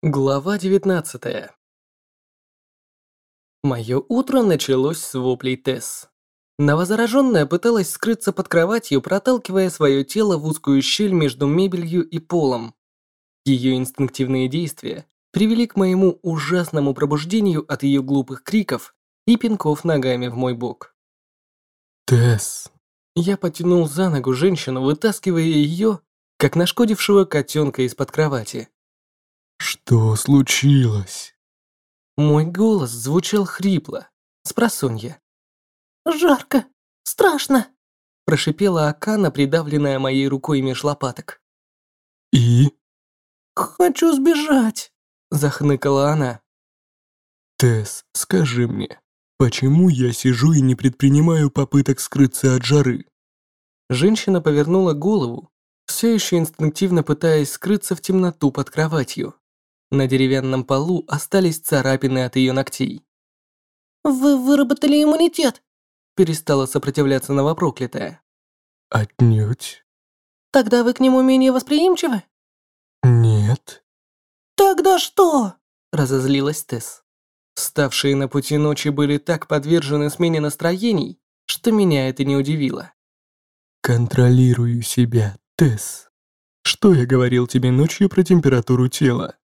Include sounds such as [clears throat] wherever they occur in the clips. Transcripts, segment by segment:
Глава 19 Мое утро началось с воплей Тесс. Новозараженная пыталась скрыться под кроватью, проталкивая свое тело в узкую щель между мебелью и полом. Ее инстинктивные действия привели к моему ужасному пробуждению от ее глупых криков и пинков ногами в мой бок. Тесс. Я потянул за ногу женщину, вытаскивая ее, как нашкодившего котенка из-под кровати. Что случилось? Мой голос звучал хрипло, с просонья. «Жарко! Страшно!» Прошипела Акана, придавленная моей рукой меж лопаток. И? «Хочу сбежать!» Захныкала она. Тесс, скажи мне, почему я сижу и не предпринимаю попыток скрыться от жары? Женщина повернула голову, все еще инстинктивно пытаясь скрыться в темноту под кроватью. На деревянном полу остались царапины от ее ногтей. «Вы выработали иммунитет!» Перестала сопротивляться новопроклятая. Отнюдь. «Тогда вы к нему менее восприимчивы?» Нет. «Тогда что?» Разозлилась Тесс. Ставшие на пути ночи были так подвержены смене настроений, что меня это не удивило. Контролирую себя, Тесс. Что я говорил тебе ночью про температуру тела?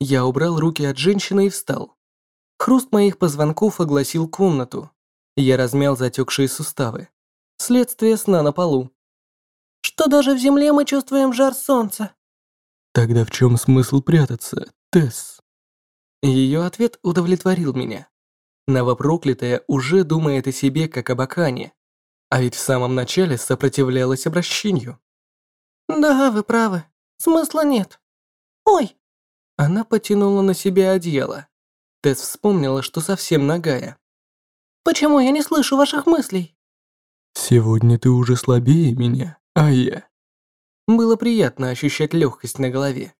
Я убрал руки от женщины и встал. Хруст моих позвонков огласил комнату. Я размял затекшие суставы. Следствие сна на полу. «Что даже в земле мы чувствуем жар солнца?» Тогда в чем смысл прятаться, Тесс? Ее ответ удовлетворил меня. Новопроклятая уже думает о себе как об Акане. А ведь в самом начале сопротивлялась обращению. «Да, вы правы. Смысла нет. Ой!» Она потянула на себя одеяло. Тесс вспомнила, что совсем нагая. «Почему я не слышу ваших мыслей?» Сегодня ты уже слабее меня, а я... Было приятно ощущать легкость на голове.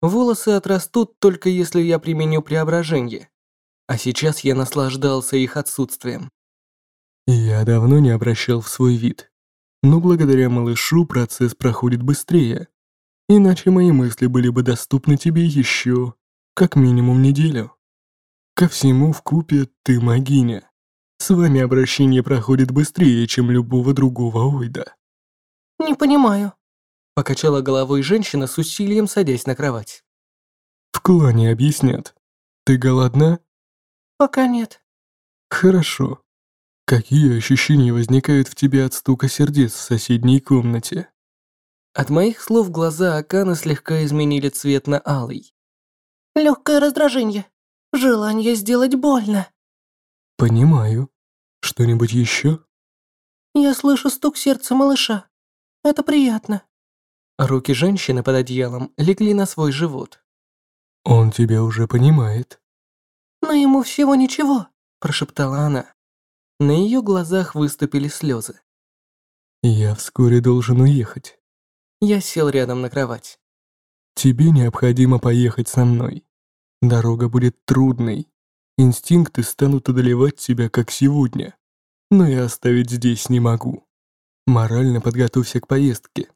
Волосы отрастут только если я применю преображение. А сейчас я наслаждался их отсутствием. Я давно не обращал в свой вид. Но благодаря малышу процесс проходит быстрее. Иначе мои мысли были бы доступны тебе еще как минимум неделю. Ко всему в купе ты магиня. С вами обращение проходит быстрее, чем любого другого ойда. «Не понимаю». Покачала головой женщина с усилием, садясь на кровать. В клане объяснят. Ты голодна? «Пока нет». Хорошо. Какие ощущения возникают в тебе от стука сердец в соседней комнате? От моих слов глаза Акана слегка изменили цвет на алый. Легкое раздражение. Желание сделать больно. Понимаю. Что-нибудь еще? Я слышу стук сердца малыша. Это приятно. Руки женщины под одеялом легли на свой живот. Он тебя уже понимает. Но ему всего ничего, прошептала она. На ее глазах выступили слезы. Я вскоре должен уехать. Я сел рядом на кровать. Тебе необходимо поехать со мной. Дорога будет трудной. Инстинкты станут одолевать тебя, как сегодня. Но я оставить здесь не могу. Морально подготовься к поездке.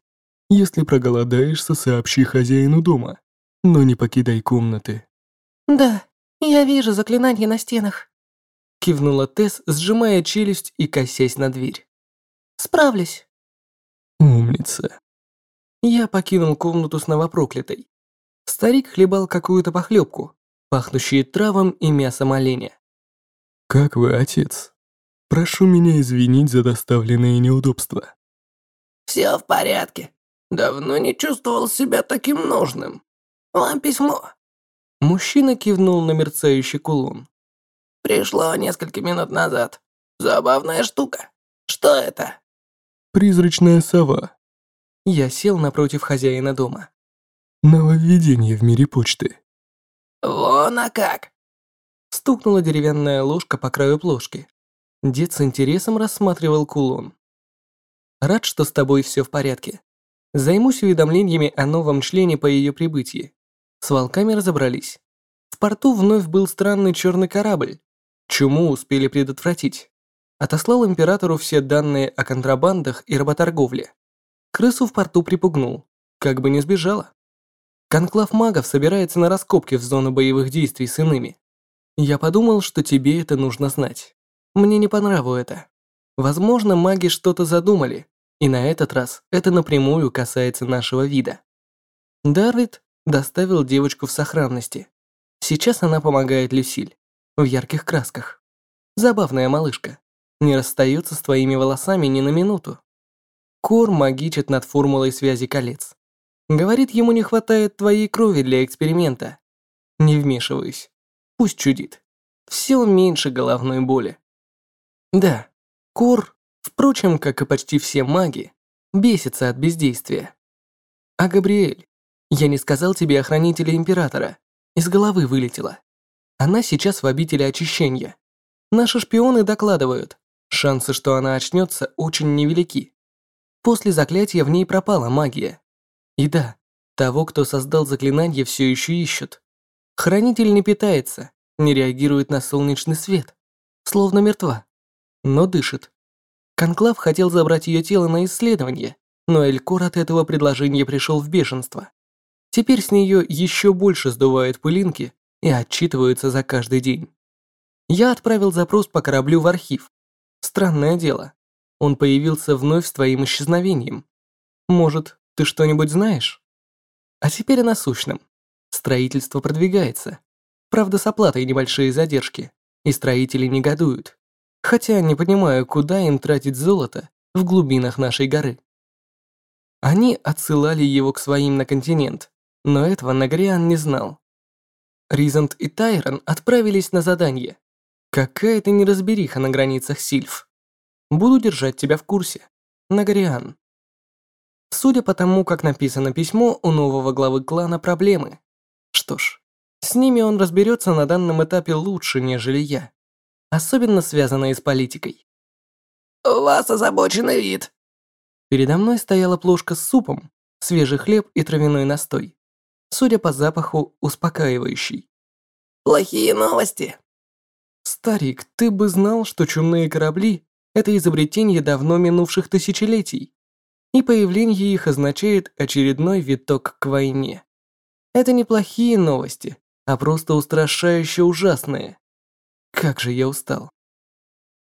Если проголодаешься, сообщи хозяину дома, но не покидай комнаты. Да, я вижу заклинания на стенах. Кивнула Тесс, сжимая челюсть и косясь на дверь. Справлюсь. Умница. Я покинул комнату с новопроклятой. Старик хлебал какую-то похлебку, пахнущую травом и мясом оленя. Как вы, отец? Прошу меня извинить за доставленные неудобства. Все в порядке. Давно не чувствовал себя таким нужным. Вам письмо. Мужчина кивнул на мерцающий кулон. Пришло несколько минут назад. Забавная штука. Что это? Призрачная сова. Я сел напротив хозяина дома. Нововведение в мире почты. Вон а как. Стукнула деревянная ложка по краю плошки. Дед с интересом рассматривал кулон. Рад, что с тобой все в порядке. Займусь уведомлениями о новом члене по ее прибытии. С волками разобрались. В порту вновь был странный черный корабль. Чуму успели предотвратить. Отослал императору все данные о контрабандах и работорговле. Крысу в порту припугнул. Как бы не сбежала. Конклав магов собирается на раскопки в зону боевых действий с иными. Я подумал, что тебе это нужно знать. Мне не по это. Возможно, маги что-то задумали, и на этот раз это напрямую касается нашего вида. Дарвид доставил девочку в сохранности. Сейчас она помогает Люсиль. В ярких красках. Забавная малышка. Не расстается с твоими волосами ни на минуту. Кор магичит над формулой связи колец. Говорит, ему не хватает твоей крови для эксперимента. Не вмешиваюсь. Пусть чудит. Все меньше головной боли. Да, Кор, впрочем, как и почти все маги, бесится от бездействия. А Габриэль, я не сказал тебе о хранителе Императора. Из головы вылетело. Она сейчас в обители очищения. Наши шпионы докладывают. Шансы, что она очнется, очень невелики. После заклятия в ней пропала магия. И да, того, кто создал заклинание, все еще ищут. Хранитель не питается, не реагирует на солнечный свет, словно мертва, но дышит. Конклав хотел забрать ее тело на исследование, но Элькор от этого предложения пришел в бешенство. Теперь с нее еще больше сдувают пылинки и отчитываются за каждый день. Я отправил запрос по кораблю в архив. Странное дело. Он появился вновь с твоим исчезновением. Может, ты что-нибудь знаешь? А теперь о насущном. Строительство продвигается. Правда, с оплатой небольшие задержки. И строители негодуют. Хотя не понимаю, куда им тратить золото в глубинах нашей горы. Они отсылали его к своим на континент, но этого Нагриан не знал. Ризант и Тайрон отправились на задание. Какая-то неразбериха на границах Сильф. Буду держать тебя в курсе. Нагриан. Судя по тому, как написано письмо, у нового главы клана проблемы. Что ж, с ними он разберется на данном этапе лучше, нежели я. Особенно связанные с политикой. «У вас озабоченный вид». Передо мной стояла плошка с супом, свежий хлеб и травяной настой. Судя по запаху, успокаивающий. «Плохие новости». «Старик, ты бы знал, что чумные корабли – это изобретение давно минувших тысячелетий и появление их означает очередной виток к войне. Это не плохие новости, а просто устрашающе ужасные. Как же я устал.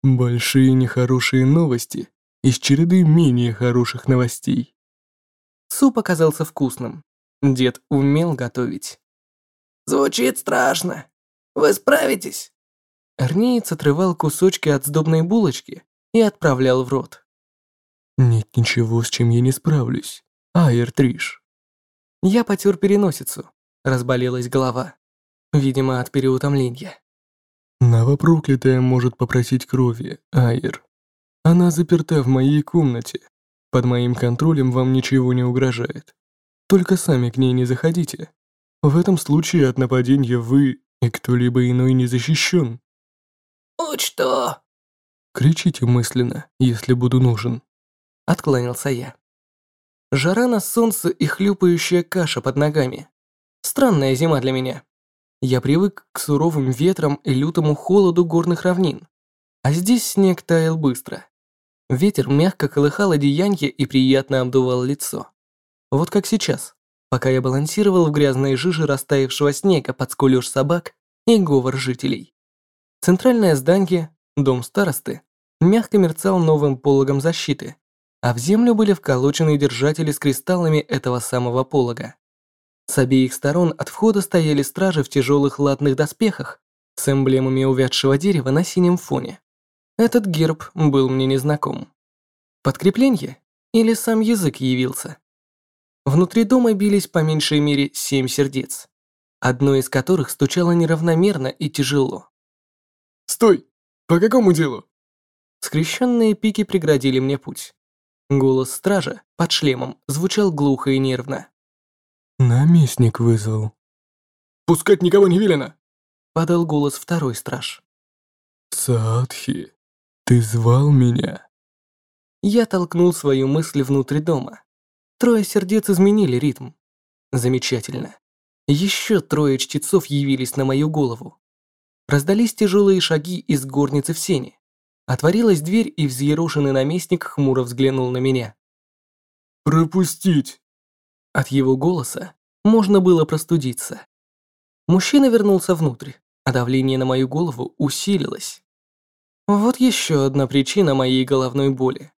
Большие нехорошие новости из череды менее хороших новостей. Суп оказался вкусным. Дед умел готовить. Звучит страшно. Вы справитесь? Арнеец отрывал кусочки от сдобной булочки и отправлял в рот. Нет ничего, с чем я не справлюсь. Айр Триш. Я потер переносицу. Разболелась голова. Видимо, от переутомления. Новопроклятая может попросить крови, Айр. Она заперта в моей комнате. Под моим контролем вам ничего не угрожает. Только сами к ней не заходите. В этом случае от нападения вы и кто-либо иной не защищен. «Учту!» Кричите мысленно, если буду нужен. Откланялся я. Жара на солнце и хлюпающая каша под ногами. Странная зима для меня. Я привык к суровым ветрам и лютому холоду горных равнин. А здесь снег таял быстро. Ветер мягко колыхал одеянье и приятно обдувал лицо. Вот как сейчас, пока я балансировал в грязной жиже растаявшего снега под скулёж собак и говор жителей. Центральное здание, дом старосты, мягко мерцал новым пологом защиты, а в землю были вколочены держатели с кристаллами этого самого полога. С обеих сторон от входа стояли стражи в тяжелых латных доспехах с эмблемами увядшего дерева на синем фоне. Этот герб был мне незнаком. Подкрепление? Или сам язык явился? Внутри дома бились по меньшей мере семь сердец, одно из которых стучало неравномерно и тяжело. «Стой! По какому делу?» Скрещенные пики преградили мне путь. Голос стража под шлемом звучал глухо и нервно. «Наместник вызвал». «Пускать никого не велено!» Подал голос второй страж. «Садхи, ты звал меня?» Я толкнул свою мысль внутрь дома. Трое сердец изменили ритм. Замечательно. Еще трое чтецов явились на мою голову. Раздались тяжелые шаги из горницы в сене. Отворилась дверь, и взъерошенный наместник хмуро взглянул на меня. «Пропустить!» От его голоса можно было простудиться. Мужчина вернулся внутрь, а давление на мою голову усилилось. Вот еще одна причина моей головной боли.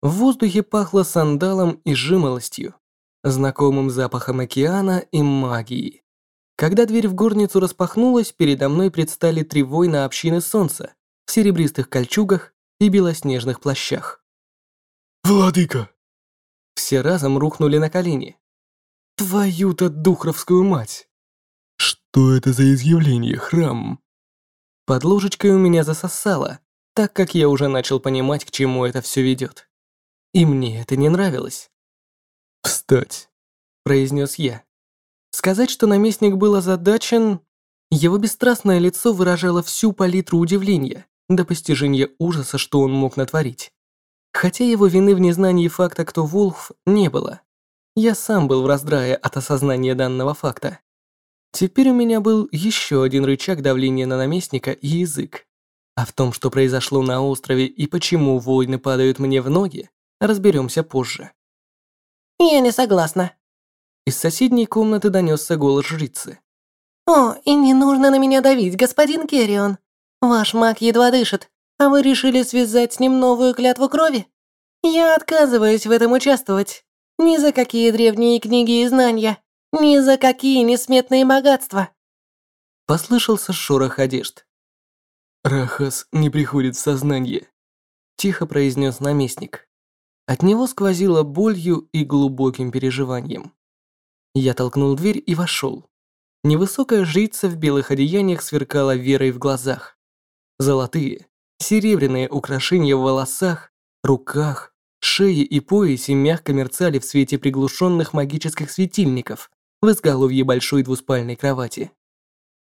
В воздухе пахло сандалом и жимолостью, знакомым запахом океана и магии. Когда дверь в горницу распахнулась, передо мной предстали три воина общины солнца серебристых кольчугах и белоснежных плащах. «Владыка!» Все разом рухнули на колени. «Твою-то духровскую мать!» «Что это за изъявление, храм?» Под ложечкой у меня засосало, так как я уже начал понимать, к чему это все ведет. И мне это не нравилось. «Встать!» – произнес я. Сказать, что наместник был озадачен... Его бесстрастное лицо выражало всю палитру удивления до постижения ужаса, что он мог натворить. Хотя его вины в незнании факта, кто Вулф, не было. Я сам был в раздрае от осознания данного факта. Теперь у меня был еще один рычаг давления на наместника и язык. А в том, что произошло на острове и почему войны падают мне в ноги, разберемся позже. «Я не согласна». Из соседней комнаты донесся голос жрицы. «О, и не нужно на меня давить, господин Керрион. Ваш маг едва дышит, а вы решили связать с ним новую клятву крови? Я отказываюсь в этом участвовать. Ни за какие древние книги и знания, ни за какие несметные богатства». Послышался шорох одежд. «Рахас не приходит в сознание», – тихо произнес наместник. От него сквозило болью и глубоким переживанием. Я толкнул дверь и вошел. Невысокая жрица в белых одеяниях сверкала верой в глазах. Золотые, серебряные украшения в волосах, руках, шее и поясе мягко мерцали в свете приглушенных магических светильников в изголовье большой двуспальной кровати.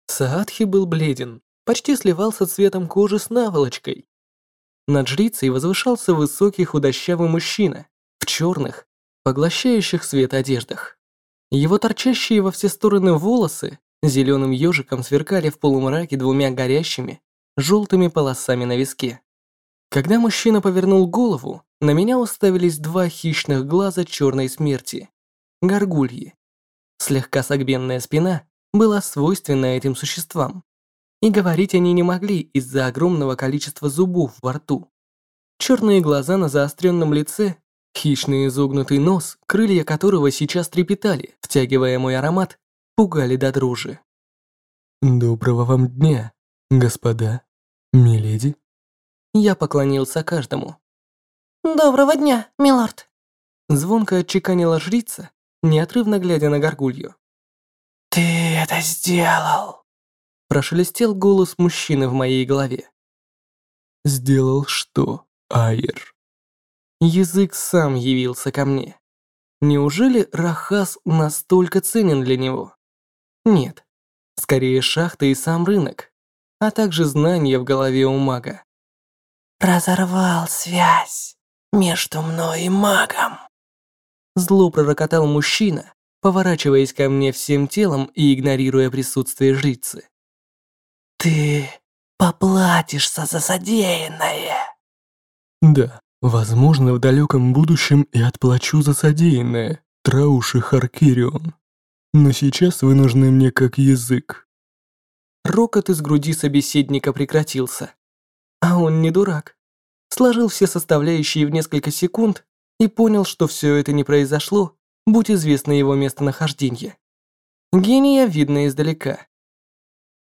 Саадхи был бледен, почти сливался цветом кожи с наволочкой. Над жрицей возвышался высокий худощавый мужчина в черных, поглощающих свет одеждах. Его торчащие во все стороны волосы зеленым ежиком сверкали в полумраке двумя горящими, желтыми полосами на виске. Когда мужчина повернул голову, на меня уставились два хищных глаза черной смерти – горгульи. Слегка согбенная спина была свойственна этим существам, и говорить они не могли из-за огромного количества зубов во рту. Черные глаза на заостренном лице, хищный изогнутый нос, крылья которого сейчас трепетали, втягивая мой аромат, пугали до дрожи. «Доброго вам дня, господа, миледи». Я поклонился каждому. «Доброго дня, милорд». Звонко отчеканила жрица, неотрывно глядя на горгулью. «Ты это сделал!» Прошелестел голос мужчины в моей голове. «Сделал что, Айр?» Язык сам явился ко мне. Неужели Рахас настолько ценен для него? Нет. Скорее шахта и сам рынок, а также знания в голове у мага. «Разорвал связь между мной и магом», Зло пророкотал мужчина, поворачиваясь ко мне всем телом и игнорируя присутствие жрицы. «Ты поплатишься за содеянное!» «Да, возможно, в далеком будущем и отплачу за содеянное, Трауши Харкирион. Но сейчас вы нужны мне как язык». Рокот из груди собеседника прекратился. А он не дурак. Сложил все составляющие в несколько секунд и понял, что все это не произошло, будь известно его местонахождение. Гения видно издалека.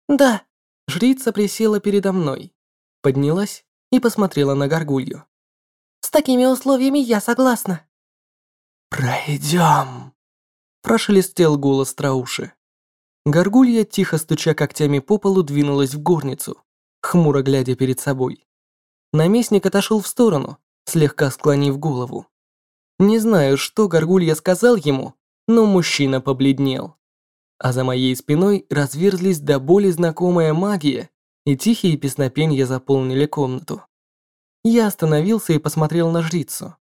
«Да, Жрица присела передо мной, поднялась и посмотрела на горгулью. «С такими условиями я согласна». «Пройдем», – прошелестел голос Трауши. Горгулья, тихо стуча когтями по полу, двинулась в горницу, хмуро глядя перед собой. Наместник отошел в сторону, слегка склонив голову. Не знаю, что Горгулья сказал ему, но мужчина побледнел а за моей спиной разверзлись до боли знакомая магия, и тихие песнопения заполнили комнату. Я остановился и посмотрел на жрицу.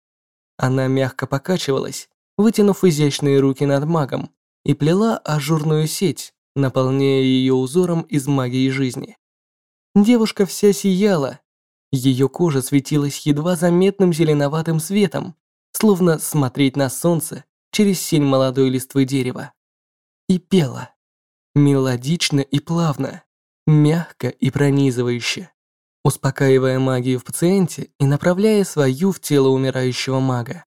Она мягко покачивалась, вытянув изящные руки над магом, и плела ажурную сеть, наполняя ее узором из магии жизни. Девушка вся сияла, ее кожа светилась едва заметным зеленоватым светом, словно смотреть на солнце через сень молодой листвы дерева. и пела. Мелодично и плавно, мягко и пронизывающе, успокаивая магию в пациенте и направляя свою в тело умирающего мага.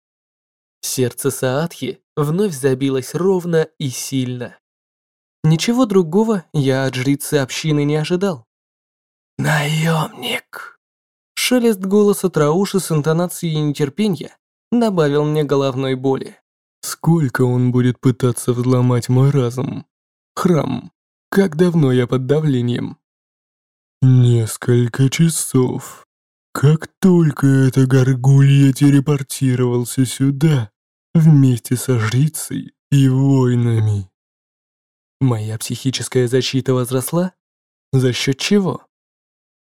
Сердце Саатхи вновь забилось ровно и сильно. Ничего другого я от жрицы общины не ожидал. «Наемник!» Шелест голоса Трауши с интонацией нетерпения добавил мне головной боли. Сколько он будет пытаться взломать мой разум? Храм. Как давно я под давлением? Несколько часов. Как только эта горгулья телепортировался сюда, вместе со жрицей и воинами. Моя психическая защита возросла? За счет чего?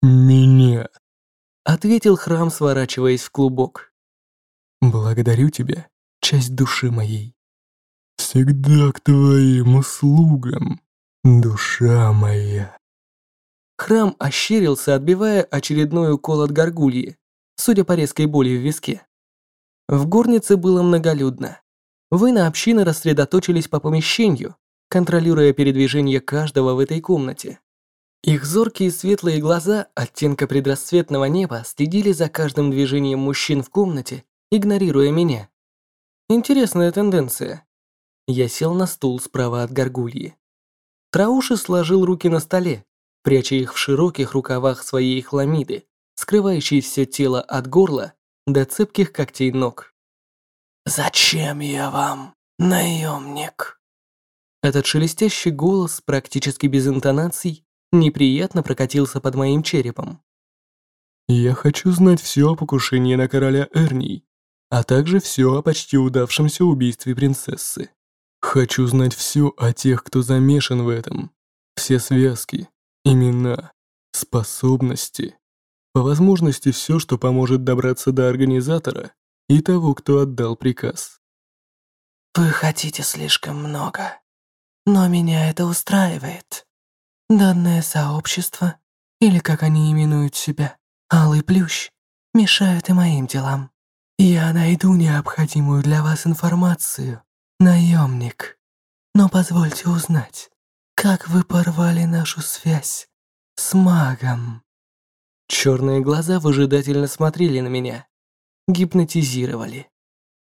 Меня. Ответил храм, сворачиваясь в клубок. Благодарю тебя, часть души моей. Всегда к твоим услугам, душа моя. Храм ощерился, отбивая очередной укол от горгульи, судя по резкой боли в виске. В горнице было многолюдно. Вы на общины рассредоточились по помещению, контролируя передвижение каждого в этой комнате. Их зоркие светлые глаза оттенка предрассветного неба следили за каждым движением мужчин в комнате, игнорируя меня. Интересная тенденция. Я сел на стул справа от горгульи. Трауши сложил руки на столе, пряча их в широких рукавах своей хламиды, скрывающей все тело от горла до цепких когтей ног. «Зачем я вам, наемник?» Этот шелестящий голос, практически без интонаций, неприятно прокатился под моим черепом. «Я хочу знать все о покушении на короля Эрний, а также все о почти удавшемся убийстве принцессы. Хочу знать все о тех, кто замешан в этом, все связки, имена, способности, по возможности все, что поможет добраться до организатора и того, кто отдал приказ. Вы хотите слишком много, но меня это устраивает. Данное сообщество, или как они именуют себя, Алый Плющ, мешают и моим делам. Я найду необходимую для вас информацию, наемник. Но позвольте узнать, как вы порвали нашу связь с магом?» Черные глаза выжидательно смотрели на меня, гипнотизировали.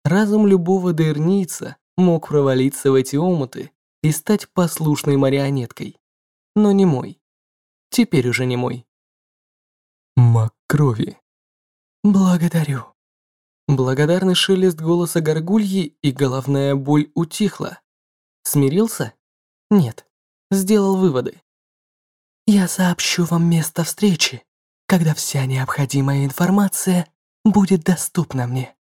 Разум любого дырница мог провалиться в эти омуты и стать послушной марионеткой. Но не мой. Теперь уже не мой. Маг крови. «Благодарю». Благодарный шелест голоса горгульи и головная боль утихла. Смирился? Нет. Сделал выводы. «Я сообщу вам место встречи, когда вся необходимая информация будет доступна мне.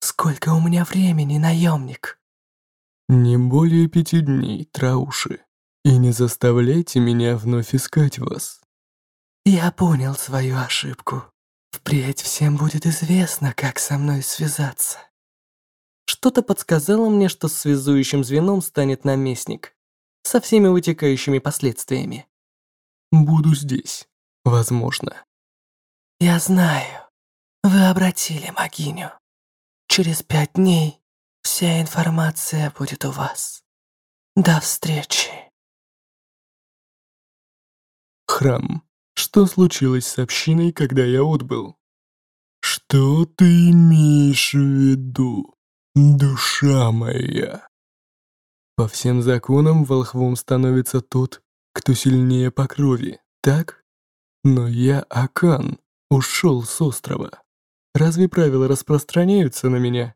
Сколько у меня времени, наемник?» «Не более пяти дней, Трауши, и не заставляйте меня вновь искать вас». «Я понял свою ошибку. Впредь всем будет известно, как со мной связаться». Что-то подсказало мне, что связующим звеном станет наместник, со всеми вытекающими последствиями. Буду здесь, возможно. Я знаю. Вы обратили могиню. Через пять дней вся информация будет у вас. До встречи. Храм. Что случилось с общиной, когда я отбыл? Что ты имеешь в виду, душа моя? По всем законам волхвом становится тот, кто сильнее по крови, так? Но я, Акан, ушел с острова. Разве правила распространяются на меня?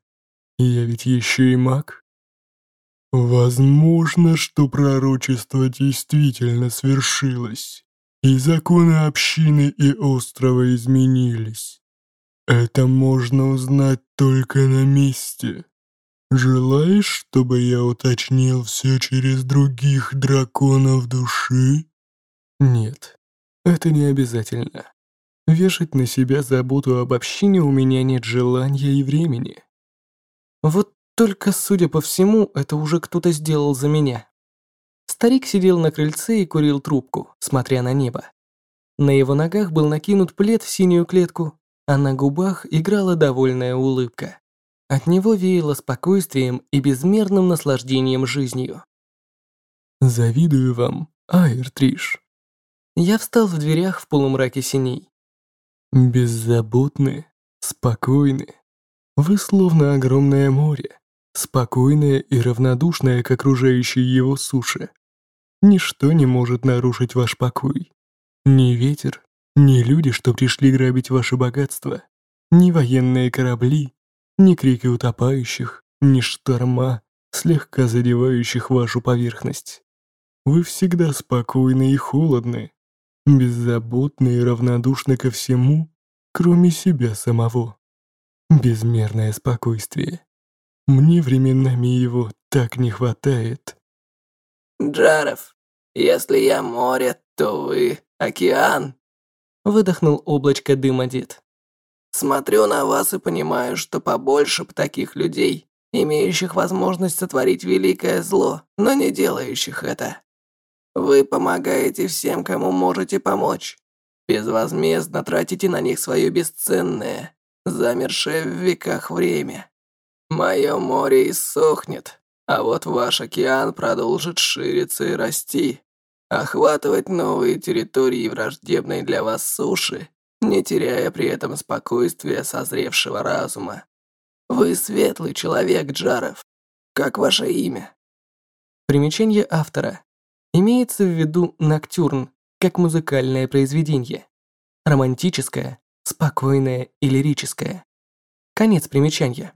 Я ведь еще и маг. Возможно, что пророчество действительно свершилось, и законы общины и острова изменились. Это можно узнать только на месте. Желаешь, чтобы я уточнил все через других драконов души? Нет, это не обязательно. Вешать на себя заботу об общине у меня нет желания и времени. Вот только, судя по всему, это уже кто-то сделал за меня. Старик сидел на крыльце и курил трубку, смотря на небо. На его ногах был накинут плед в синюю клетку, а на губах играла довольная улыбка. От него веяло спокойствием и безмерным наслаждением жизнью. Завидую вам, Айр Триш. Я встал в дверях в полумраке синей. Беззаботны, спокойны. Вы словно огромное море, спокойное и равнодушное к окружающей его суше. Ничто не может нарушить ваш покой. Ни ветер, ни люди, что пришли грабить ваше богатство, ни военные корабли, ни крики утопающих, ни шторма, слегка задевающих вашу поверхность. Вы всегда спокойны и холодны, беззаботны и равнодушны ко всему, кроме себя самого. Безмерное спокойствие. Мне временами его так не хватает. Джаров, если я море, то вы океан. Выдохнул облачко дыма дед. Смотрю на вас и понимаю, что побольше б таких людей, имеющих возможность сотворить великое зло, но не делающих это. Вы помогаете всем, кому можете помочь. Безвозмездно тратите на них свое бесценное, замершее в веках время. Мое море иссохнет, а вот ваш океан продолжит шириться и расти, охватывать новые территории враждебной для вас суши, не теряя при этом спокойствия созревшего разума. Вы светлый человек, Джаров. Как ваше имя? Примечание автора. Имеется в виду ноктюрн, как музыкальное произведение. Романтическое, спокойное и лирическое. Конец примечания.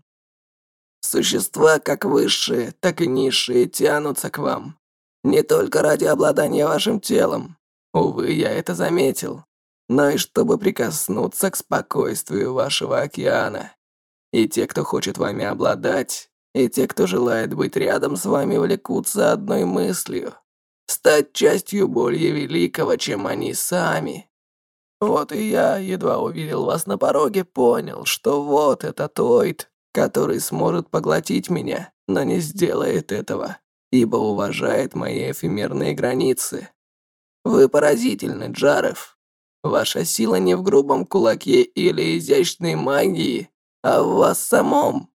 Существа, как высшие, так и низшие, тянутся к вам. Не только ради обладания вашим телом. Увы, я это заметил. Но и чтобы прикоснуться к спокойствию вашего океана. И те, кто хочет вами обладать, и те, кто желает быть рядом с вами, влекутся одной мыслью. Стать частью более великого, чем они сами. Вот и я, едва увидел вас на пороге, понял, что вот этот Ойд, который сможет поглотить меня, но не сделает этого, ибо уважает мои эфемерные границы. Вы поразительны, Джарев. Ваша сила не в грубом кулаке или изящной магии, а в вас самом.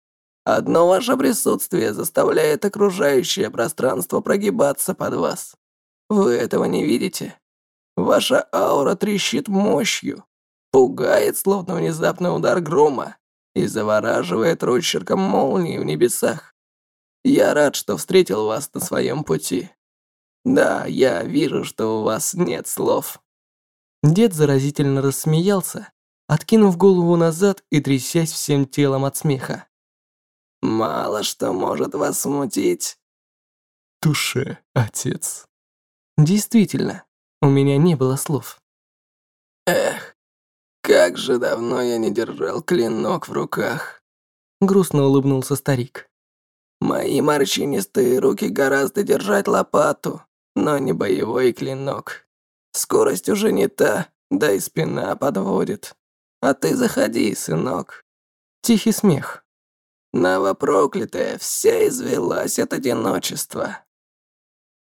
Одно ваше присутствие заставляет окружающее пространство прогибаться под вас. Вы этого не видите? Ваша аура трещит мощью, пугает, словно внезапный удар грома, и завораживает росчерком молнии в небесах. Я рад, что встретил вас на своем пути. Да, я вижу, что у вас нет слов». Дед заразительно рассмеялся, откинув голову назад и трясясь всем телом от смеха. «Мало что может вас смутить». Туше, отец. Действительно, у меня не было слов. Эх, как же давно я не держал клинок в руках. Грустно улыбнулся старик. Мои морщинистые руки гораздо держать лопату, но не боевой клинок. Скорость уже не та, да и спина подводит. А ты заходи, сынок. Тихий смех. Новопроклятая вся извелась от одиночества.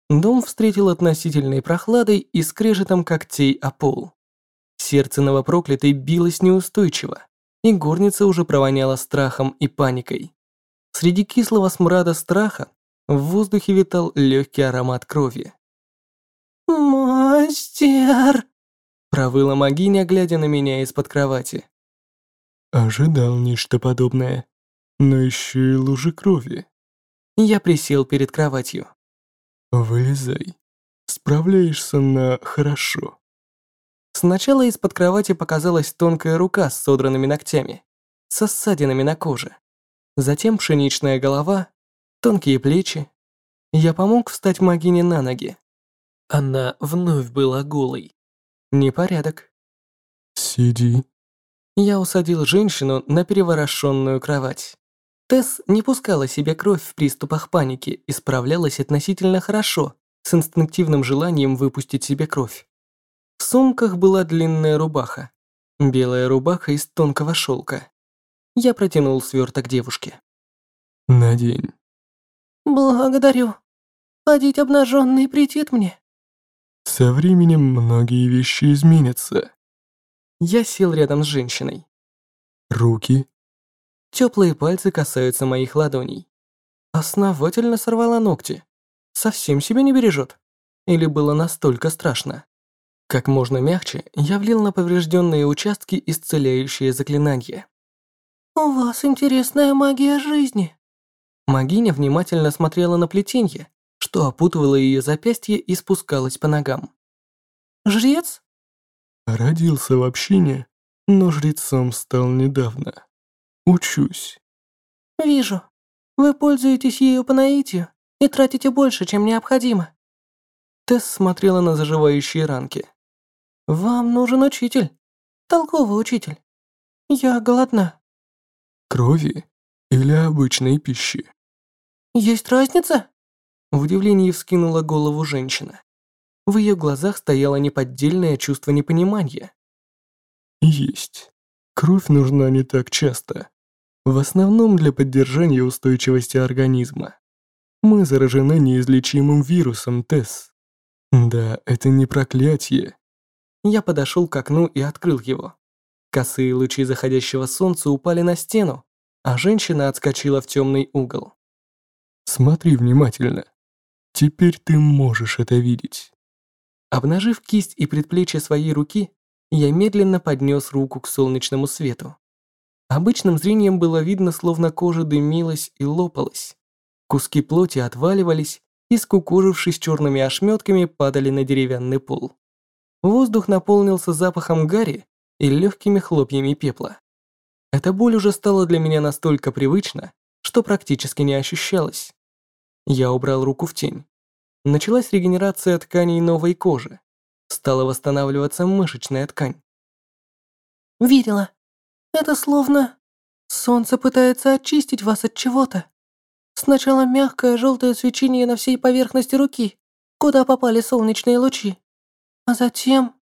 Дом встретил относительной прохладой и скрежетом когтей о пол. Сердце новопроклятой билось неустойчиво, и горница уже провоняла страхом и паникой. Среди кислого смрада страха в воздухе витал легкий аромат крови. «Мастер!» – провыла магиня, глядя на меня из-под кровати. Ожидал нечто подобное, но еще и лужи крови. Я присел перед кроватью. Вылезай. Справляешься на хорошо. Сначала из-под кровати показалась тонкая рука с содранными ногтями, со ссадинами на коже. Затем пшеничная голова, тонкие плечи. Я помог встать Магине на ноги. Она вновь была голой. Непорядок. Сиди. Я усадил женщину на переворошенную кровать. Тесс не пускала себе кровь в приступах паники и справлялась относительно хорошо с инстинктивным желанием выпустить себе кровь. В сумках была длинная рубаха. Белая рубаха из тонкого шелка. Я протянул сверток девушке. Надень. «Благодарю. Ходить обнаженный претит мне». Со временем многие вещи изменятся. Я сел рядом с женщиной. Руки, Теплые пальцы касаются моих ладоней. Основательно сорвала ногти. совсем себя не бережет? Или было настолько страшно? Как можно мягче, я влил на поврежденные участки исцеляющее заклинание. «У вас интересная магия жизни». Магиня внимательно смотрела на плетенье, что опутывало ее запястье и спускалось по ногам. «Жрец?» Родился в общине, но жрецом стал недавно. Учусь. «Вижу. Вы пользуетесь ею по наитию и тратите больше, чем необходимо». Тесс смотрела на заживающие ранки. «Вам нужен учитель. Толковый учитель. Я голодна». Крови или обычной пищи? «Есть разница?» В удивлении вскинула голову женщина. В ее глазах стояло неподдельное чувство непонимания. Есть. Кровь нужна не так часто. В основном для поддержания устойчивости организма. Мы заражены неизлечимым вирусом ТЭС. Да, это не проклятие. Я подошел к окну и открыл его. Косые лучи заходящего солнца упали на стену, а женщина отскочила в темный угол. Смотри внимательно. Теперь ты можешь это видеть. Обнажив кисть и предплечье своей руки, я медленно поднес руку к солнечному свету. Обычным зрением было видно, словно кожа дымилась и лопалась. Куски плоти отваливались и, скукожившись черными ошметками, падали на деревянный пол. Воздух наполнился запахом гари и легкими хлопьями пепла. Эта боль уже стала для меня настолько привычна, что практически не ощущалась. Я убрал руку в тень. Началась регенерация тканей новой кожи. Стала восстанавливаться мышечная ткань. «Видела. Это словно... Солнце пытается очистить вас от чего-то. Сначала мягкое желтое свечение на всей поверхности руки, куда попали солнечные лучи. А затем...»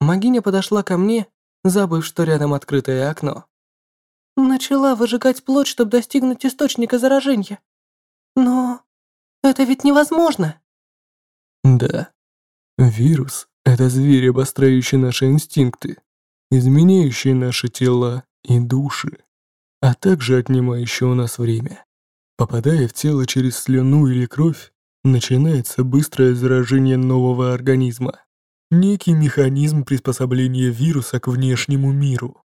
Магиня подошла ко мне, забыв, что рядом открытое окно. Начала выжигать плоть, чтобы достигнуть источника заражения. Но это ведь невозможно. Да. Вирус — это зверь, обострающий наши инстинкты, изменяющий наши тела и души, а также отнимающий у нас время. Попадая в тело через слюну или кровь, начинается быстрое заражение нового организма. Некий механизм приспособления вируса к внешнему миру.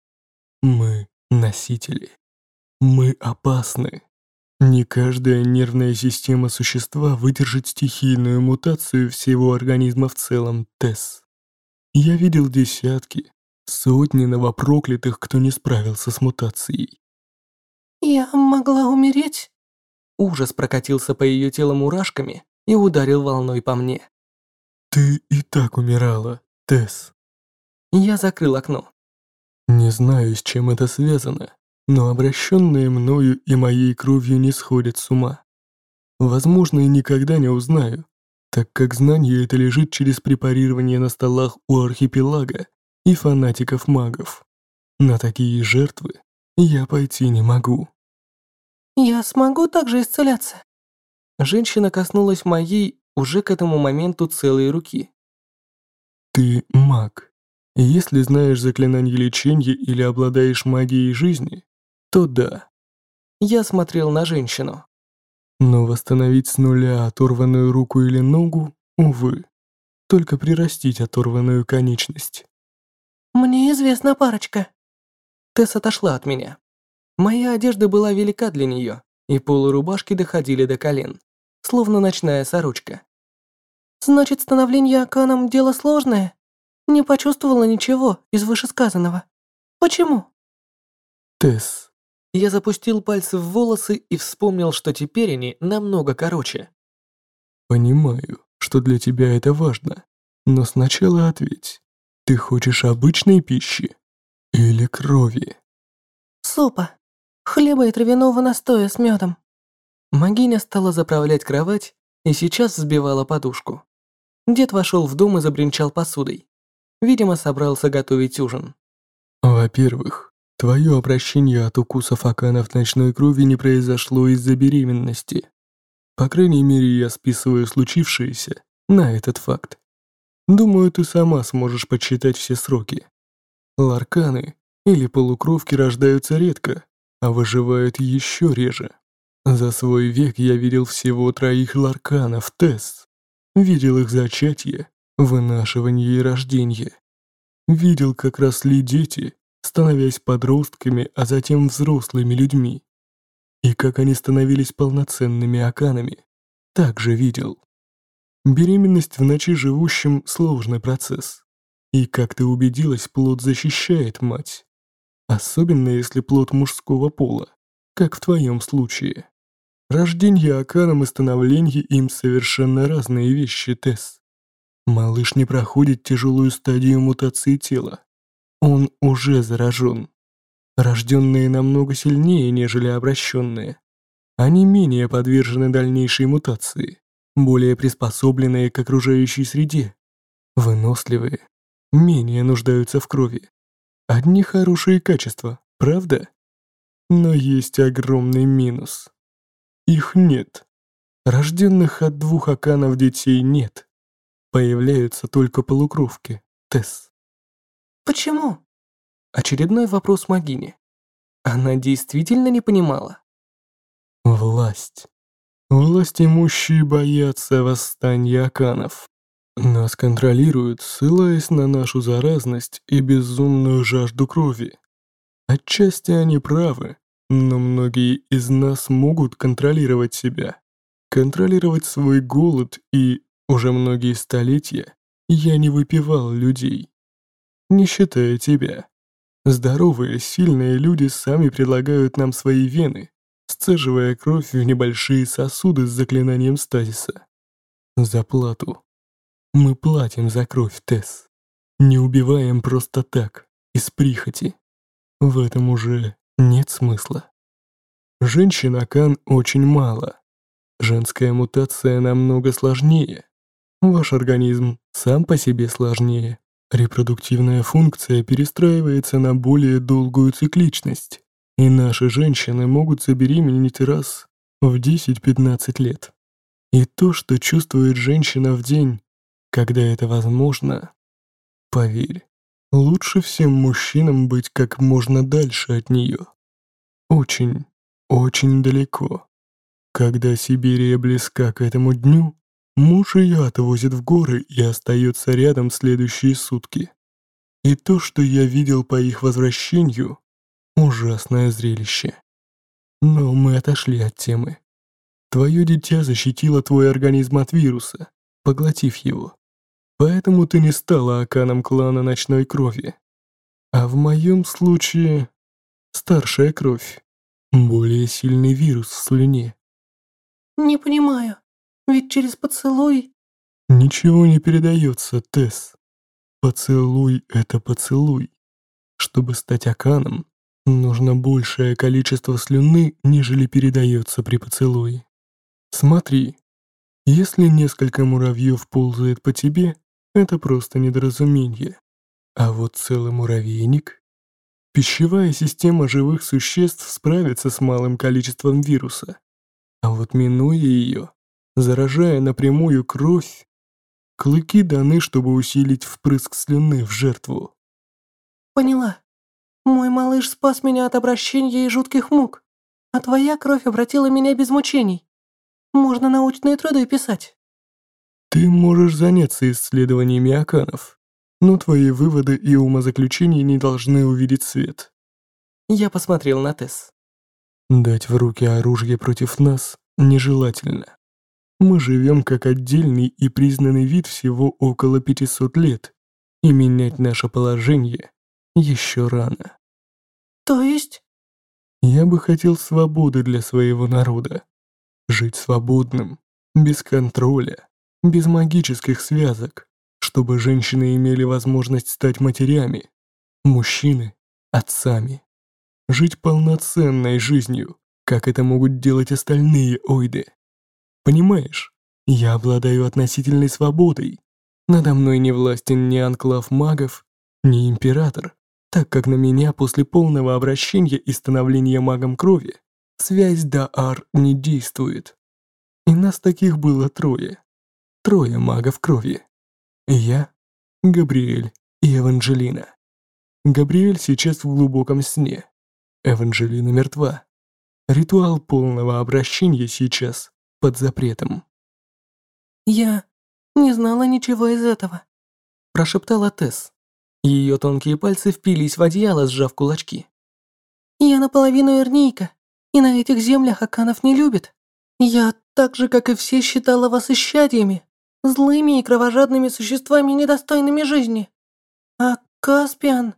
Мы — носители. Мы опасны. Не каждая нервная система существа выдержит стихийную мутацию всего организма в целом ТЭС. Я видел десятки, сотни новопроклятых, кто не справился с мутацией. «Я могла умереть?» Ужас прокатился по ее телу мурашками и ударил волной по мне. «Ты и так умирала, Тесс». Я закрыл окно. Не знаю, с чем это связано, но обращенные мною и моей кровью не сходят с ума. Возможно, и никогда не узнаю, так как знание это лежит через препарирование на столах у архипелага и фанатиков-магов. На такие жертвы я пойти не могу. «Я смогу также исцеляться?» Женщина коснулась моей уже к этому моменту целой руки. «Ты маг. Если знаешь заклинание лечения или обладаешь магией жизни, то да». Я смотрел на женщину. Но восстановить с нуля оторванную руку или ногу, увы, только прирастить оторванную конечность. «Мне известна парочка». Тесс отошла от меня. Моя одежда была велика для нее, и полурубашки доходили до колен, словно ночная сорочка. «Значит, становление Аканом дело сложное? Не почувствовала ничего из вышесказанного. Почему?» Тесс. Я запустил пальцы в волосы и вспомнил, что теперь они намного короче. Понимаю, что для тебя это важно, но сначала ответь. Ты хочешь обычной пищи или крови? Супа хлеба и травяного настоя с медом. Магиня стала заправлять кровать и сейчас взбивала подушку. Дед вошел в дом и забринчал посудой. Видимо, собрался готовить ужин. Во-первых, твое обращение от укусов аканов ночной крови не произошло из-за беременности. По крайней мере, я списываю случившееся на этот факт. Думаю, ты сама сможешь подсчитать все сроки. Ларканы или полукровки рождаются редко, а выживают еще реже. За свой век я видел всего троих ларканов, Тесс. Видел их зачатие, вынашивание и рождение. Видел, как росли дети, становясь подростками, а затем взрослыми людьми. И как они становились полноценными аканами, также видел. Беременность в ночи живущим – сложный процесс. И, как ты убедилась, плод защищает мать. Особенно если плод мужского пола, как в твоем случае. Рождение аканом и становление им совершенно разные вещи, Тесс. Малыш не проходит тяжелую стадию мутации тела. Он уже заражен. Рожденные намного сильнее, нежели обращенные. Они менее подвержены дальнейшей мутации, более приспособленные к окружающей среде, выносливые, менее нуждаются в крови. Одни хорошие качества, правда? Но есть огромный минус. Их нет. Рожденных от двух аканов детей нет. Появляются только полукровки, Тесс. Почему? Очередной вопрос Магини. Она действительно не понимала. Власть. Власть имущие боятся восстания аканов. Нас контролируют, ссылаясь на нашу заразность и безумную жажду крови. Отчасти они правы, но многие из нас могут контролировать себя. Контролировать свой голод и, уже многие столетия, я не выпивал людей. Не считая тебя. Здоровые, сильные люди сами предлагают нам свои вены, сцеживая кровь в небольшие сосуды с заклинанием стазиса. За плату. Мы платим за кровь, Тесс. Не убиваем просто так, из прихоти. В этом уже нет смысла. Женщин Акан очень мало. Женская мутация намного сложнее. Ваш организм сам по себе сложнее. Репродуктивная функция перестраивается на более долгую цикличность, и наши женщины могут забеременеть раз в 10-15 лет. И то, что чувствует женщина в день, когда это возможно, поверь, лучше всем мужчинам быть как можно дальше от нее. Очень, очень далеко. Когда Сибирия близка к этому дню, Муж ее отвозит в горы и остается рядом следующие сутки. И то, что я видел по их возвращению, ужасное зрелище. Но мы отошли от темы. Твое дитя защитило твой организм от вируса, поглотив его. Поэтому ты не стала оканом клана ночной крови. А в моем случае старшая кровь, более сильный вирус в слюне. Не понимаю. Ведь через поцелуй... Ничего не передается, Тесс. Поцелуй — это поцелуй. Чтобы стать аканом, нужно большее количество слюны, нежели передается при поцелуе. Смотри, если несколько муравьев ползает по тебе, это просто недоразумение. А вот целый муравейник... Пищевая система живых существ справится с малым количеством вируса. А вот минуя ее, заражая напрямую кровь. Клыки даны, чтобы усилить впрыск слюны в жертву. Поняла. Мой малыш спас меня от обращения и жутких мук, а твоя кровь обратила меня без мучений. Можно научные труды писать. Ты можешь заняться исследованиями оканов, но твои выводы и умозаключения не должны увидеть свет. Я посмотрел на Тесс. Дать в руки оружие против нас нежелательно. Мы живем как отдельный и признанный вид всего около 500 лет, и менять наше положение еще рано. То есть? Я бы хотел свободы для своего народа. Жить свободным, без контроля, без магических связок, чтобы женщины имели возможность стать матерями, мужчины — отцами. Жить полноценной жизнью, как это могут делать остальные ойды. Понимаешь, я обладаю относительной свободой. Надо мной не властен ни анклав магов, ни император, так как на меня после полного обращения и становления магом крови связь Аар не действует. И нас таких было трое. Трое магов крови. Я, Габриэль и Эванжелина. Габриэль сейчас в глубоком сне. Эванжелина мертва. Ритуал полного обращения сейчас под запретом. «Я не знала ничего из этого», – прошептала Тесс. Ее тонкие пальцы впились в одеяло, сжав кулачки. «Я наполовину эрнийка, и на этих землях Аканов не любит. Я, так же как и все, считала вас исчадьями, злыми и кровожадными существами, недостойными жизни. А Каспиан...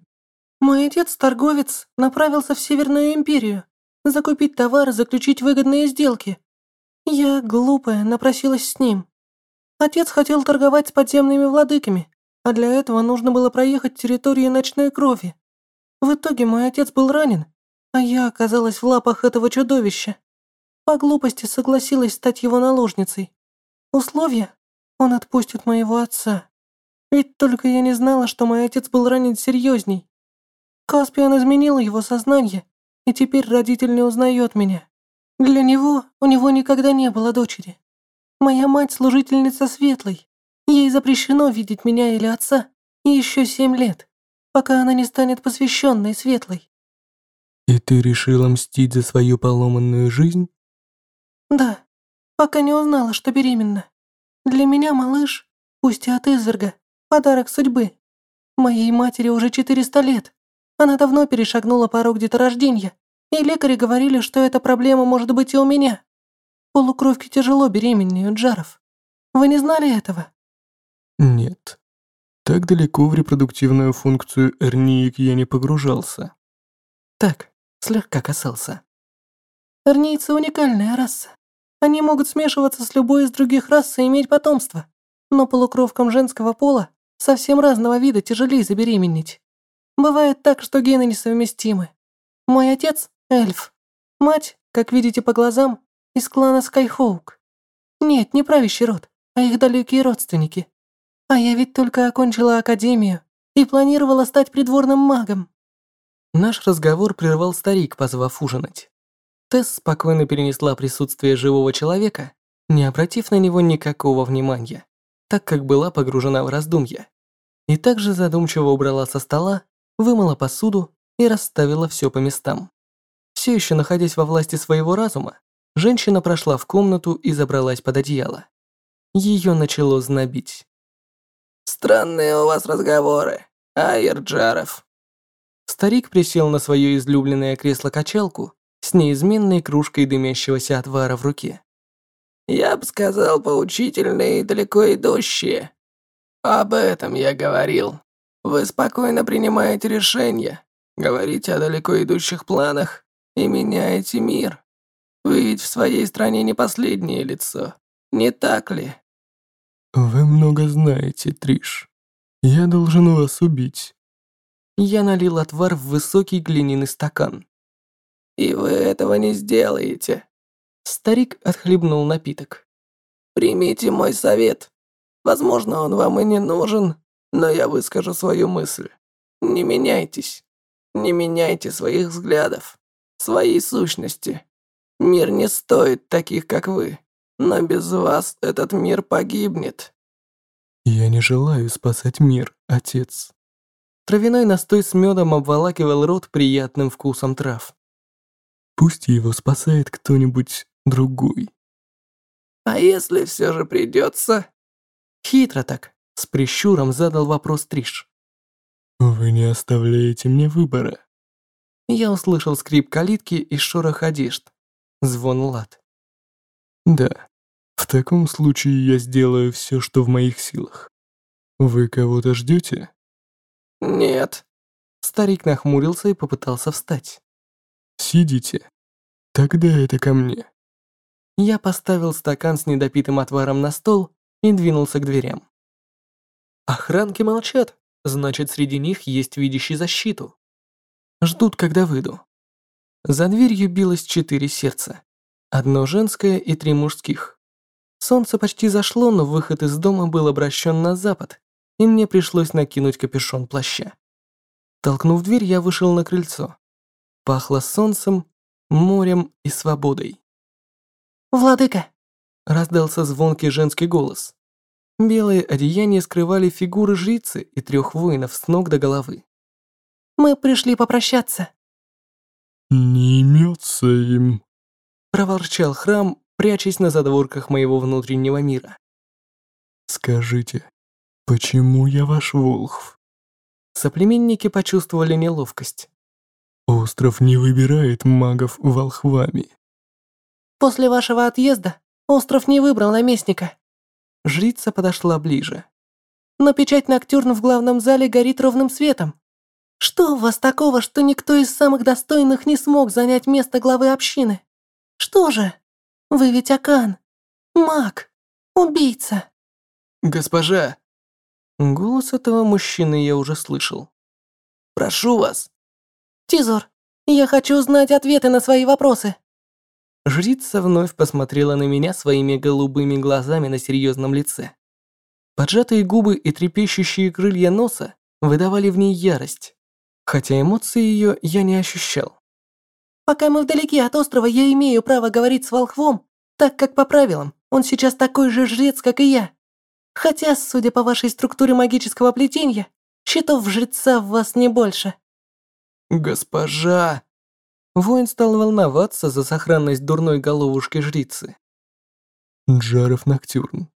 Мой отец-торговец направился в Северную Империю, закупить товары, заключить выгодные сделки. Я, глупая, напросилась с ним. Отец хотел торговать с подземными владыками, а для этого нужно было проехать территорию ночной крови. В итоге мой отец был ранен, а я оказалась в лапах этого чудовища. По глупости согласилась стать его наложницей. Условия – он отпустит моего отца. Ведь только я не знала, что мой отец был ранен серьезней. Каспиан изменил его сознание, и теперь родитель не узнает меня. Для него у него никогда не было дочери. Моя мать служительница светлой, Ей запрещено видеть меня или отца еще семь лет, пока она не станет посвященной светлой. И ты решила мстить за свою поломанную жизнь? Да, пока не узнала, что беременна. Для меня малыш, пусть и от изверга, подарок судьбы. Моей матери уже 400 лет. Она давно перешагнула порог деторождения, и лекари говорили, что эта проблема может быть и у меня. Полукровки тяжело беременеют, Джаров. Вы не знали этого? Нет. Так далеко в репродуктивную функцию эрниик я не погружался. Так, слегка касался. Эрнийцы уникальная раса. Они могут смешиваться с любой из других рас и иметь потомство. Но полукровкам женского пола совсем разного вида тяжелее забеременеть. Бывает так, что гены несовместимы. Мой отец – эльф. Мать, как видите по глазам, из клана Скайхоук. Нет, не правящий род, а их далекие родственники. А я ведь только окончила академию и планировала стать придворным магом. Наш разговор прервал старик, позвав ужинать. Тесс спокойно перенесла присутствие живого человека, не обратив на него никакого внимания, так как была погружена в раздумья. И также задумчиво убрала со стола, вымыла посуду и расставила все по местам. Все еще находясь во власти своего разума, женщина прошла в комнату и забралась под одеяло. Ее начало знобить. Странные у вас разговоры, Айер Джаров. Старик присел на свое излюбленное кресло-качалку с неизменной кружкой дымящегося отвара в руке. Я бы сказал, поучительные и далеко идущие. Об этом я говорил. Вы спокойно принимаете решения, говорите о далеко идущих планах и меняете мир. Вы ведь в своей стране не последнее лицо, не так ли? «Вы много знаете, Триш. Я должен вас убить». Я налил отвар в высокий глиняный стакан. «И вы этого не сделаете». Старик отхлебнул напиток. «Примите мой совет. Возможно, он вам и не нужен, но я выскажу свою мысль. Не меняйтесь. Не меняйте своих взглядов, своей сущности. Мир не стоит таких, как вы. Но без вас этот мир погибнет. Я не желаю спасать мир, отец. Травяной настой с медом обволакивал рот приятным вкусом трав. Пусть его спасает кто-нибудь другой. А если все же придется? Хитро так, с прищуром задал вопрос Триш. Вы не оставляете мне выбора. Я услышал скрип калитки и шорох одежд. Звон лад. Да, в таком случае я сделаю все, что в моих силах. Вы кого-то ждете? Нет. Старик нахмурился и попытался встать. Сидите. Тогда это ко мне. Я поставил стакан с недопитым отваром на стол и двинулся к дверям. Охранки молчат, значит, среди них есть видящий защиту. Ждут, когда выйду. За дверью билось четыре сердца. Одно женское и три мужских. Солнце почти зашло, но выход из дома был обращен на запад, и мне пришлось накинуть капюшон плаща. Толкнув дверь, я вышел на крыльцо. Пахло солнцем, морем и свободой. «Владыка!» – раздался звонкий женский голос. Белые одеяния скрывали фигуры жрицы и трех воинов с ног до головы. «Мы пришли попрощаться». «Не имется им», проворчал храм, прячась на задворках моего внутреннего мира. Скажите, почему я ваш Волхв? Соплеменники почувствовали неловкость. Остров не выбирает магов волхвами. После вашего отъезда остров не выбрал наместника. Жрица подошла ближе. Но печать Ноктюрн в главном зале горит ровным светом. Что у вас такого, что никто из самых достойных не смог занять место главы общины? Что же? Вы ведь Акан. Маг. Убийца. Госпожа. Голос этого мужчины я уже слышал. Прошу вас. Тизор, я хочу знать ответы на свои вопросы. Жрица вновь посмотрела на меня своими голубыми глазами на серьезном лице. Поджатые губы и трепещущие крылья носа выдавали в ней ярость, хотя эмоции ее я не ощущал. Пока мы вдалеке от острова, я имею право говорить с волхвом, так как по правилам он сейчас такой же жрец, как и я. Хотя, судя по вашей структуре магического плетения, щитов жреца в вас не больше. Госпожа! Воин стал волноваться за сохранность дурной головушки жрицы. Джаров Ноктюрн.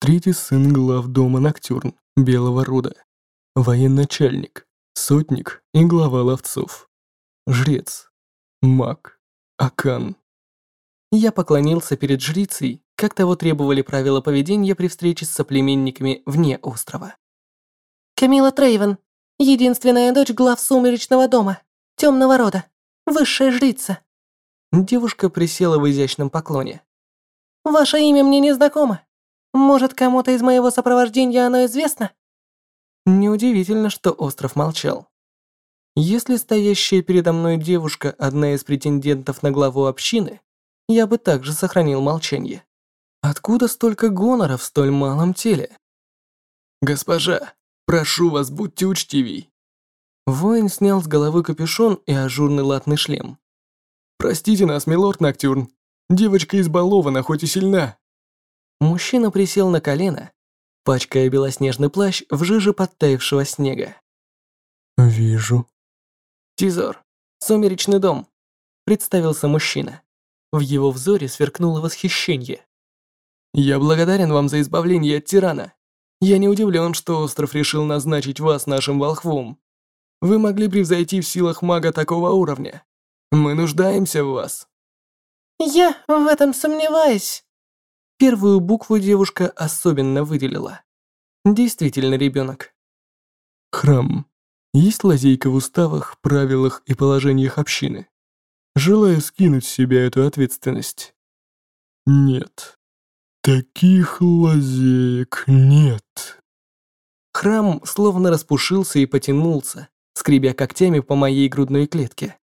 Третий сын глав дома Ноктюрн, белого рода. Военачальник, сотник и глава ловцов. Жрец. Маг. Акан. Я поклонился перед жрицей, как того требовали правила поведения при встрече с соплеменниками вне острова. Камила Трейвен, единственная дочь глав Сумеречного дома, темного рода, высшая жрица. Девушка присела в изящном поклоне. Ваше имя мне не знакомо. Может, кому-то из моего сопровождения оно известно? Неудивительно, что остров молчал. Если стоящая передо мной девушка одна из претендентов на главу общины, я бы также сохранил молчание. Откуда столько гонора в столь малом теле? Госпожа, прошу вас, будьте учтивей. Воин снял с головы капюшон и ажурный латный шлем. Простите нас, милорд Ноктюрн. Девочка избалована, хоть и сильна. Мужчина присел на колено, пачкая белоснежный плащ в жиже подтаявшего снега. Вижу. Тизор, сумеречный дом, представился мужчина. В его взоре сверкнуло восхищение. Я благодарен вам за избавление от тирана. Я не удивлен, что остров решил назначить вас нашим волхвом. Вы могли превзойти в силах мага такого уровня. Мы нуждаемся в вас. Я в этом сомневаюсь. Первую букву девушка особенно выделила. Действительно ребенок. Храм. Есть лазейка в уставах, правилах и положениях общины. Желаю скинуть с себя эту ответственность. Нет. Таких лазеек нет. Храм словно распушился и потянулся, скребя когтями по моей грудной клетке.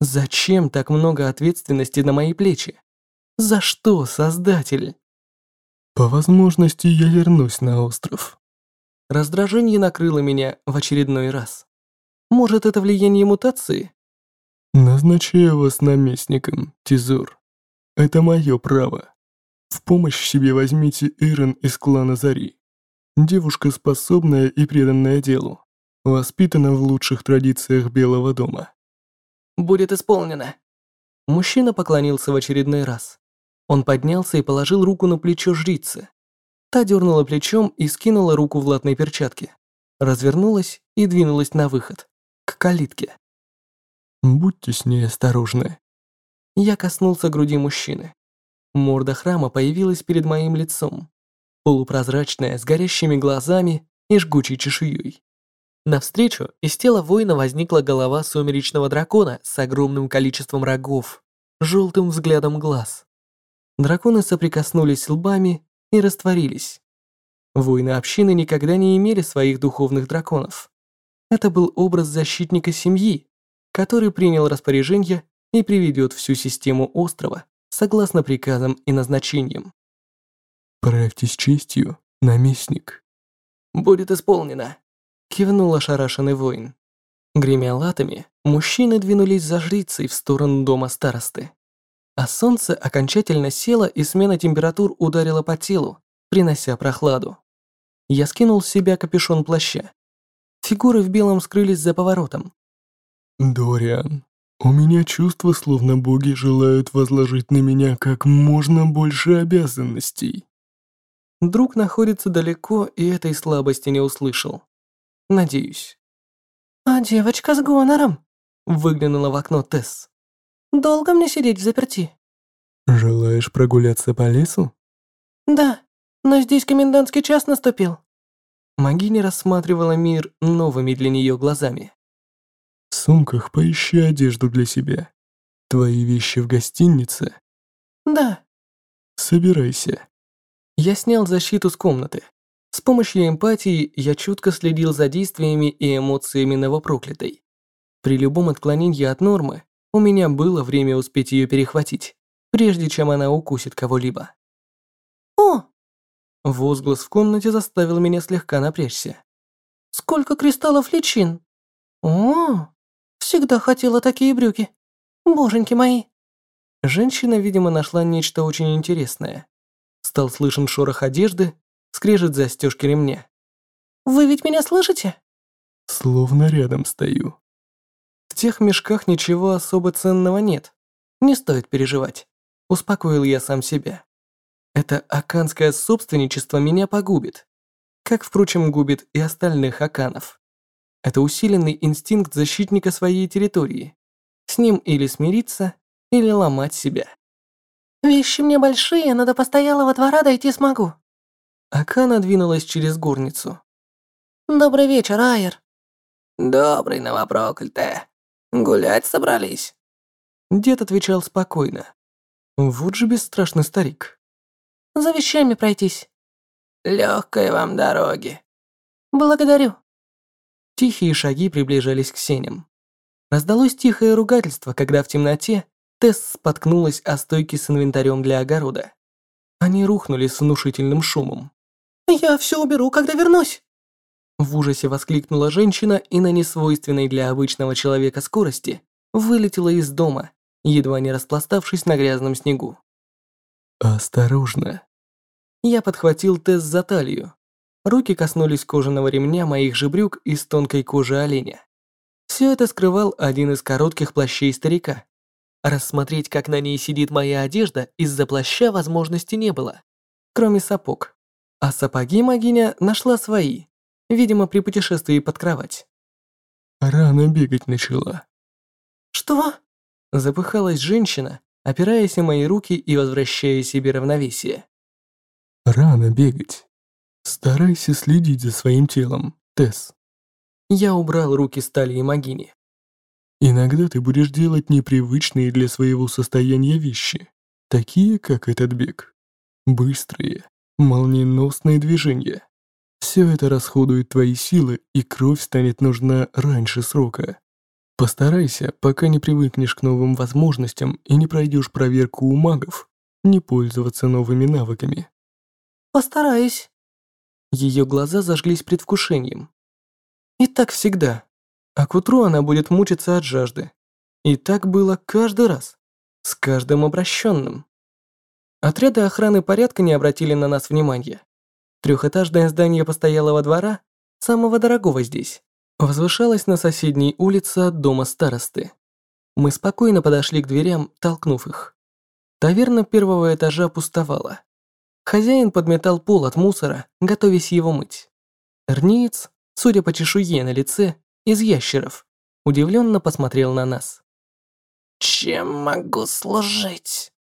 Зачем так много ответственности на мои плечи? За что, Создатель? По возможности я вернусь на остров. Раздражение накрыло меня в очередной раз. Может, это влияние мутации? Назначаю вас наместником, Тизур. Это мое право. В помощь себе возьмите Ирен из клана Зари. Девушка способная и преданная делу. Воспитана в лучших традициях Белого дома. Будет исполнено. Мужчина поклонился в очередной раз. Он поднялся и положил руку на плечо жрицы. Та дернула плечом и скинула руку в латной перчатке. Развернулась и двинулась на выход, к калитке. Будьте с ней осторожны. Я коснулся груди мужчины. Морда храма появилась перед моим лицом, полупрозрачная, с горящими глазами и жгучей чешуей. Навстречу из тела воина возникла голова сумеречного дракона с огромным количеством рогов, желтым взглядом глаз. Драконы соприкоснулись лбами и растворились. Воины общины никогда не имели своих духовных драконов. Это был образ защитника семьи, который принял распоряжение и приведет всю систему острова согласно приказам и назначениям. Правьте с честью, наместник. Будет исполнено. Кивнул ошарашенный воин. Гремя латами, мужчины двинулись за жрицей в сторону дома старосты. А солнце окончательно село и смена температур ударила по телу, принося прохладу. Я скинул с себя капюшон плаща. Фигуры в белом скрылись за поворотом. Дориан, У меня чувство, словно боги желают возложить на меня как можно больше обязанностей. Друг находится далеко и этой слабости не услышал. Надеюсь. «А девочка с гонором?» Выглянула в окно Тесс. «Долго мне сидеть в заперти?» «Желаешь прогуляться по лесу?» «Да, но здесь комендантский час наступил». Магини рассматривала мир новыми для нее глазами. В сумках поищи одежду для себя. Твои вещи в гостинице? Да. Собирайся. Я снял защиту с комнаты. С помощью эмпатии я чутко следил за действиями и эмоциями новопроклятой. При любом отклонении от нормы у меня было время успеть ее перехватить, прежде чем она укусит кого-либо. «О!» Возглас в комнате заставил меня слегка напрячься. «Сколько кристаллов личин! О, всегда хотела такие брюки! Боженьки мои!» Женщина, видимо, нашла нечто очень интересное. Стал слышен шорох одежды, скрежет застежки ремня. «Вы ведь меня слышите?» Словно рядом стою. В тех мешках ничего особо ценного нет. Не стоит переживать. Успокоил я сам себя. Это аканское собственничество меня погубит. Как, впрочем, губит и остальных аканов. Это усиленный инстинкт защитника своей территории. С ним или смириться, или ломать себя. «Вещи мне большие, но до постоялого двора дойти смогу». Акана двинулась через горницу. «Добрый вечер, Айер». «Добрый, новопроклятая. Гулять собрались?» Дед отвечал спокойно. Вот же бесстрашный старик. «За вещами пройтись». «Легкой вам дороги». «Благодарю». Тихие шаги приближались к сеням. Раздалось тихое ругательство, когда в темноте Тесс споткнулась о стойке с инвентарем для огорода. Они рухнули с внушительным шумом. «Я все уберу, когда вернусь!» В ужасе воскликнула женщина и на несвойственной для обычного человека скорости вылетела из дома, едва не распластавшись на грязном снегу. «Осторожно!» Я подхватил Тесс за талию. Руки коснулись кожаного ремня моих же брюк из тонкой кожи оленя. Все это скрывал один из коротких плащей старика. Рассмотреть, как на ней сидит моя одежда, из-за плаща возможности не было, кроме сапог. А сапоги Магиня нашла свои, видимо, при путешествии под кровать. Рано бегать начала. «Что?» Запыхалась женщина, опираясь на мои руки и возвращая себе равновесие. Рано бегать. Старайся следить за своим телом, Тесс. Я убрал руки с талии Магини. Иногда ты будешь делать непривычные для своего состояния вещи, такие как этот бег. Быстрые, молниеносные движения. Все это расходует твои силы, и кровь станет нужна раньше срока. Постарайся, пока не привыкнешь к новым возможностям и не пройдешь проверку у магов, не пользоваться новыми навыками. «Постараюсь». Ее глаза зажглись предвкушением. И так всегда. А к утру она будет мучиться от жажды. И так было каждый раз. С каждым обращенным. Отряды охраны порядка не обратили на нас внимания. Трехэтажное здание постоялого двора, самого дорогого здесь, возвышалось на соседней улице от дома старосты. Мы спокойно подошли к дверям, толкнув их. Таверна первого этажа пустовала. Хозяин подметал пол от мусора, готовясь его мыть. Эрниец, судя по чешуе на лице, из ящеров, удивленно посмотрел на нас. «Чем могу служить?»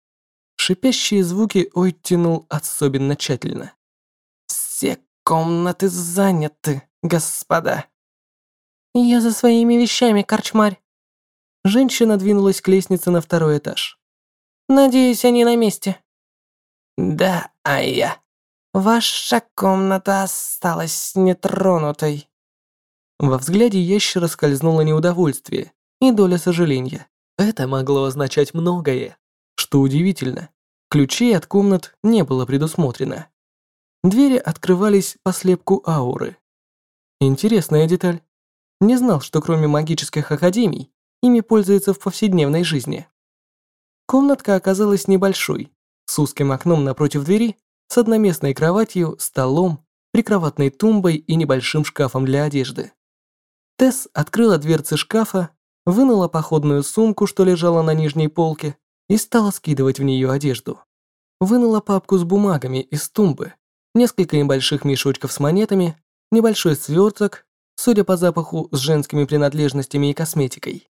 Шипящие звуки оттянул особенно тщательно. «Все комнаты заняты, господа». «Я за своими вещами, корчмарь». Женщина двинулась к лестнице на второй этаж. «Надеюсь, они на месте». «Да, а я. Ваша комната осталась нетронутой». Во взгляде ящера скользнуло неудовольствие и доля сожаления. Это могло означать многое. Что удивительно, ключей от комнат не было предусмотрено. Двери открывались по слепку ауры. Интересная деталь. Не знал, что кроме магических академий, ими пользуются в повседневной жизни. Комнатка оказалась небольшой, с узким окном напротив двери, с одноместной кроватью, столом, прикроватной тумбой и небольшим шкафом для одежды. Тесс открыла дверцы шкафа, вынула походную сумку, что лежала на нижней полке, и стала скидывать в нее одежду. Вынула папку с бумагами из тумбы, несколько небольших мешочков с монетами, небольшой сверток, судя по запаху, с женскими принадлежностями и косметикой.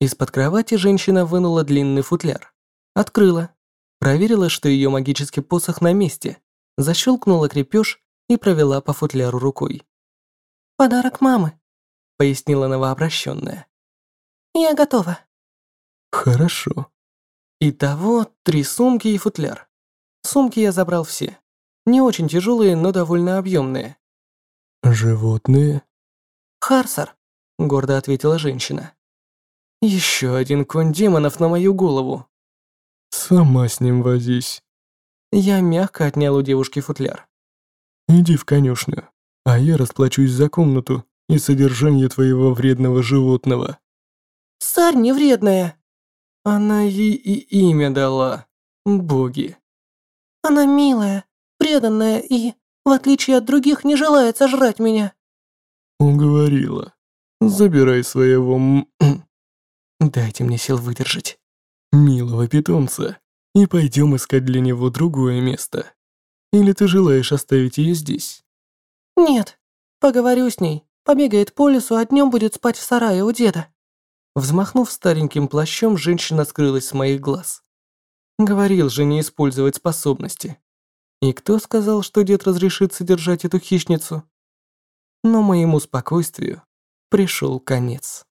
Из-под кровати женщина вынула длинный футляр. Открыла. Проверила, что ее магический посох на месте. Защелкнула крепеж и провела по футляру рукой. «Подарок мамы», — пояснила новообращенная. «Я готова». Хорошо. Итого три сумки и футляр. Сумки я забрал все. Не очень тяжелые, но довольно объемные. Животные? «Харсар», — гордо ответила женщина. Еще один конь демонов на мою голову. Сама с ним возись. Я мягко отнял у девушки футляр. Иди в конюшню, а я расплачусь за комнату и содержание твоего вредного животного. Царь не вредная. Она ей и имя дала. Боги. Она милая, преданная и, в отличие от других, не желает сожрать меня. Уговорила. Забирай своего м... [clears throat] Дайте мне сил выдержать. Милого питомца. И пойдем искать для него другое место. Или ты желаешь оставить ее здесь? Нет. Поговорю с ней. Побегает по лесу, а днем будет спать в сарае у деда. Взмахнув стареньким плащом, женщина скрылась с моих глаз. Говорил же не использовать способности. И кто сказал, что дед разрешит содержать эту хищницу? Но моему спокойствию пришел конец.